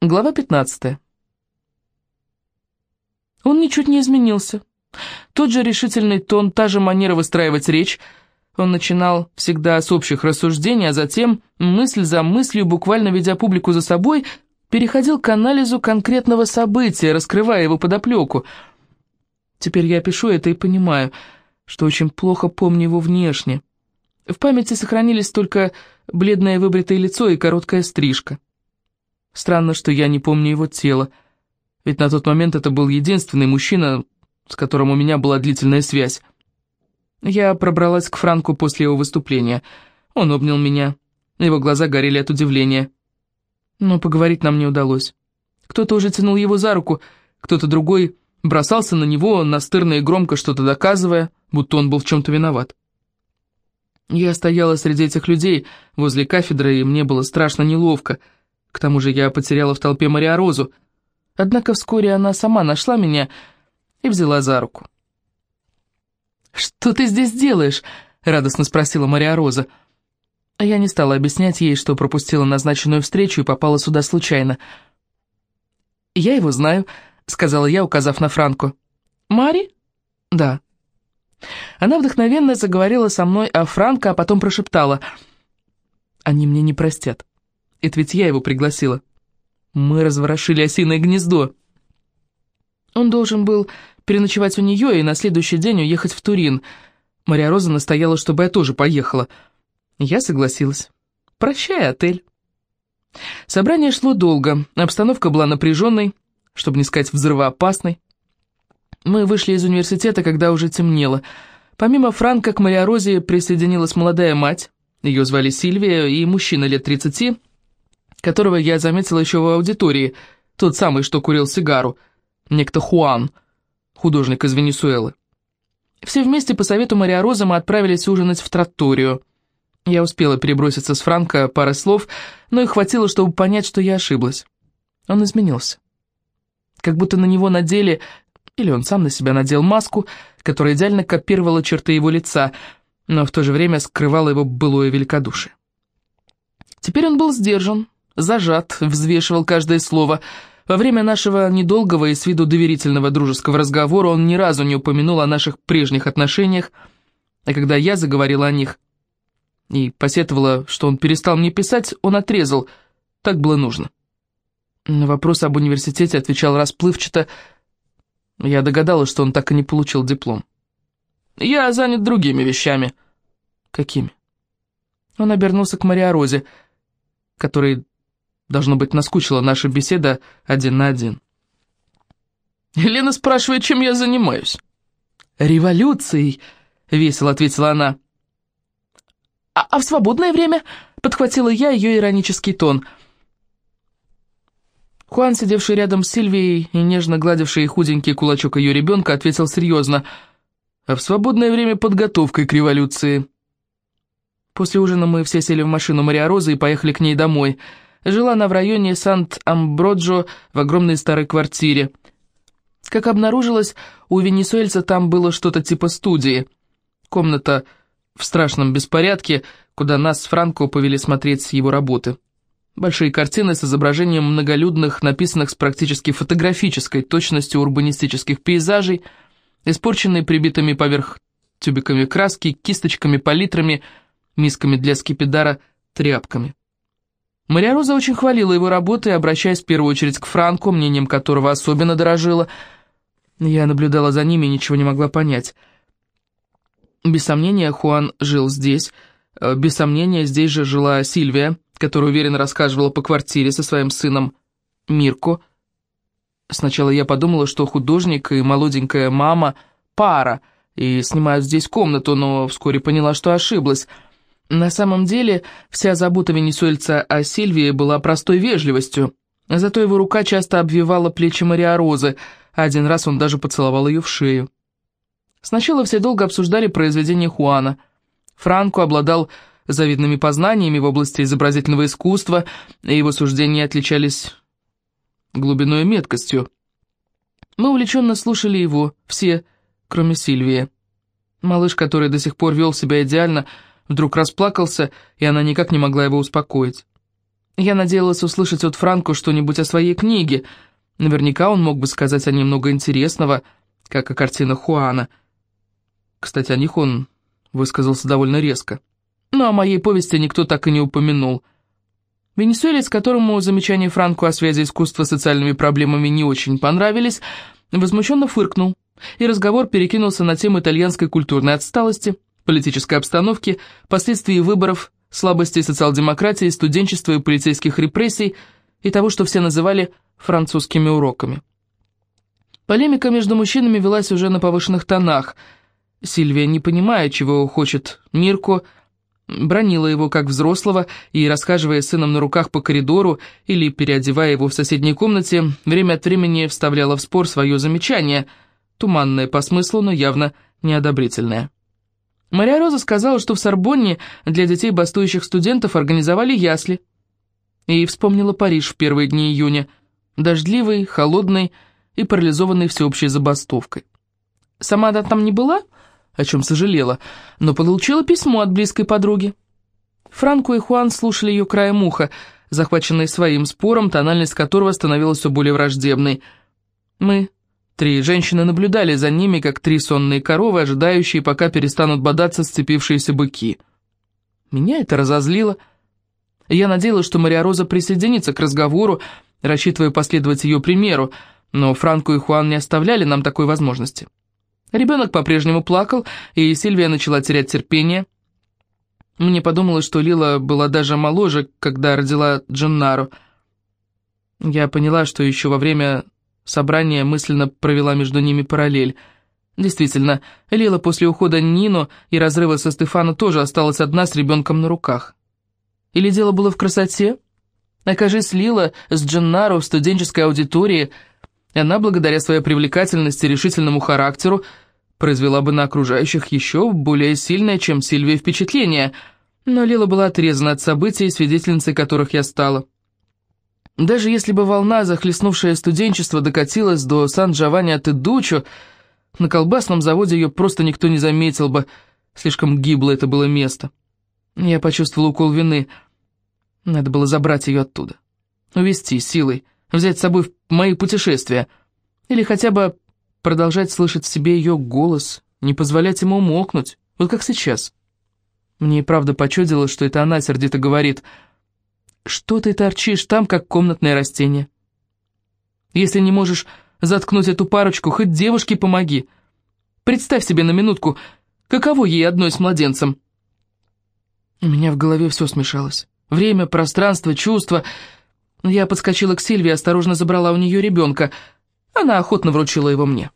Глава 15. Он ничуть не изменился. Тот же решительный тон, та же манера выстраивать речь. Он начинал всегда с общих рассуждений, а затем, мысль за мыслью, буквально ведя публику за собой, переходил к анализу конкретного события, раскрывая его подоплеку. Теперь я пишу это и понимаю, что очень плохо помню его внешне. В памяти сохранились только бледное выбритое лицо и короткая стрижка. Странно, что я не помню его тело, ведь на тот момент это был единственный мужчина, с которым у меня была длительная связь. Я пробралась к Франку после его выступления. Он обнял меня. Его глаза горели от удивления. Но поговорить нам не удалось. Кто-то уже тянул его за руку, кто-то другой бросался на него, настырно и громко что-то доказывая, будто он был в чем-то виноват. Я стояла среди этих людей возле кафедры, и мне было страшно неловко — к тому же я потеряла в толпе Мария Розу. Однако вскоре она сама нашла меня и взяла за руку. «Что ты здесь делаешь?» — радостно спросила Мария Роза. А я не стала объяснять ей, что пропустила назначенную встречу и попала сюда случайно. «Я его знаю», — сказала я, указав на Франку. «Мари?» «Да». Она вдохновенно заговорила со мной о Франко, а потом прошептала. «Они мне не простят. Это ведь я его пригласила. Мы разворошили осиное гнездо. Он должен был переночевать у нее и на следующий день уехать в Турин. Мария Роза настояла, чтобы я тоже поехала. Я согласилась. Прощай, отель. Собрание шло долго, обстановка была напряженной, чтобы не сказать взрывоопасной. Мы вышли из университета, когда уже темнело. Помимо Франка к Мария Розе присоединилась молодая мать, ее звали Сильвия, и мужчина лет тридцати, которого я заметила еще в аудитории, тот самый, что курил сигару, некто Хуан, художник из Венесуэлы. Все вместе по совету Мария Роза мы отправились ужинать в тратторию. Я успела переброситься с Франко парой слов, но их хватило, чтобы понять, что я ошиблась. Он изменился. Как будто на него надели, или он сам на себя надел маску, которая идеально копировала черты его лица, но в то же время скрывала его былое великодушие. Теперь он был сдержан, зажат, взвешивал каждое слово. Во время нашего недолгого и с виду доверительного дружеского разговора он ни разу не упомянул о наших прежних отношениях, а когда я заговорила о них и посетовала, что он перестал мне писать, он отрезал. Так было нужно. На вопрос об университете отвечал расплывчато. Я догадалась, что он так и не получил диплом. «Я занят другими вещами». «Какими?» Он обернулся к Мариорозе, который Должно быть, наскучила наша беседа один на один. Елена спрашивает, чем я занимаюсь. «Революцией», — весело ответила она. «А, а в свободное время?» — подхватила я ее иронический тон. Хуан, сидевший рядом с Сильвией и нежно гладивший худенький кулачок ее ребенка, ответил серьезно. «А в свободное время подготовкой к революции». После ужина мы все сели в машину Мария Розы и поехали к ней домой — Жила она в районе Сант-Амброджо в огромной старой квартире. Как обнаружилось, у венесуэльца там было что-то типа студии. Комната в страшном беспорядке, куда нас с Франко повели смотреть его работы. Большие картины с изображением многолюдных, написанных с практически фотографической точностью урбанистических пейзажей, испорченные прибитыми поверх тюбиками краски, кисточками, палитрами, мисками для скипидара, тряпками. Мария Роза очень хвалила его работы, обращаясь в первую очередь к Франку, мнением которого особенно дорожила. Я наблюдала за ними и ничего не могла понять. Без сомнения, Хуан жил здесь. Э, без сомнения, здесь же жила Сильвия, которая уверенно рассказывала по квартире со своим сыном Мирко. Сначала я подумала, что художник и молоденькая мама – пара, и снимают здесь комнату, но вскоре поняла, что ошиблась – на самом деле, вся забота венесуэльца о Сильвии была простой вежливостью, зато его рука часто обвивала плечи Мария Розы, а один раз он даже поцеловал ее в шею. Сначала все долго обсуждали произведение Хуана. Франко обладал завидными познаниями в области изобразительного искусства, и его суждения отличались глубиной и меткостью. Мы увлеченно слушали его, все, кроме Сильвии. Малыш, который до сих пор вел себя идеально, — вдруг расплакался, и она никак не могла его успокоить. Я надеялась услышать от Франко что-нибудь о своей книге. Наверняка он мог бы сказать о ней много интересного, как о картинах Хуана. Кстати, о них он высказался довольно резко. Но о моей повести никто так и не упомянул. Венесуэлец, которому замечания Франко о связи искусства с социальными проблемами не очень понравились, возмущенно фыркнул, и разговор перекинулся на тему итальянской культурной отсталости, политической обстановки, последствий выборов слабости социал-демократии, студенчества и полицейских репрессий и того, что все называли французскими уроками. Полемика между мужчинами велась уже на повышенных тонах. Сильвия, не понимая, чего хочет Мирко, бронила его как взрослого и, расхаживая сыном на руках по коридору или переодевая его в соседней комнате, время от времени вставляла в спор свое замечание, туманное по смыслу, но явно неодобрительное. Мария Роза сказала, что в Сорбонне для детей бастующих студентов организовали ясли. И вспомнила Париж в первые дни июня, дождливый, холодный и парализованный всеобщей забастовкой. Сама она там не была, о чем сожалела, но получила письмо от близкой подруги. Франко и Хуан слушали ее краем уха, захваченные своим спором, тональность которого становилась все более враждебной. Мы Три женщины наблюдали за ними, как три сонные коровы, ожидающие, пока перестанут бодаться сцепившиеся быки. Меня это разозлило. Я надеялась, что Мария Роза присоединится к разговору, рассчитывая последовать ее примеру, но Франко и Хуан не оставляли нам такой возможности. Ребенок по-прежнему плакал, и Сильвия начала терять терпение. Мне подумалось, что Лила была даже моложе, когда родила Дженнару. Я поняла, что еще во время Собрание мысленно провела между ними параллель. Действительно, Лила после ухода Нино и разрыва со Стефану тоже осталась одна с ребенком на руках. Или дело было в красоте? Окажись Лила с Дженнаро в студенческой аудитории, она, благодаря своей привлекательности и решительному характеру, произвела бы на окружающих еще более сильное, чем Сильвия, впечатление, но Лила была отрезана от событий, свидетельницей которых я стала. Даже если бы волна, захлестнувшая студенчество, докатилась до Сан-Джованни-Атедучо, на колбасном заводе ее просто никто не заметил бы, слишком гибло это было место. Я почувствовал укол вины. Надо было забрать ее оттуда. Увезти силой, взять с собой в мои путешествия. Или хотя бы продолжать слышать в себе ее голос, не позволять ему умолкнуть, вот как сейчас. Мне и правда почудилось, что это она сердито говорит — что ты торчишь там, как комнатное растение? Если не можешь заткнуть эту парочку, хоть девушке помоги. Представь себе на минутку, каково ей одной с младенцем. У меня в голове все смешалось. Время, пространство, чувства. Я подскочила к Сильвии, осторожно забрала у нее ребенка. Она охотно вручила его мне.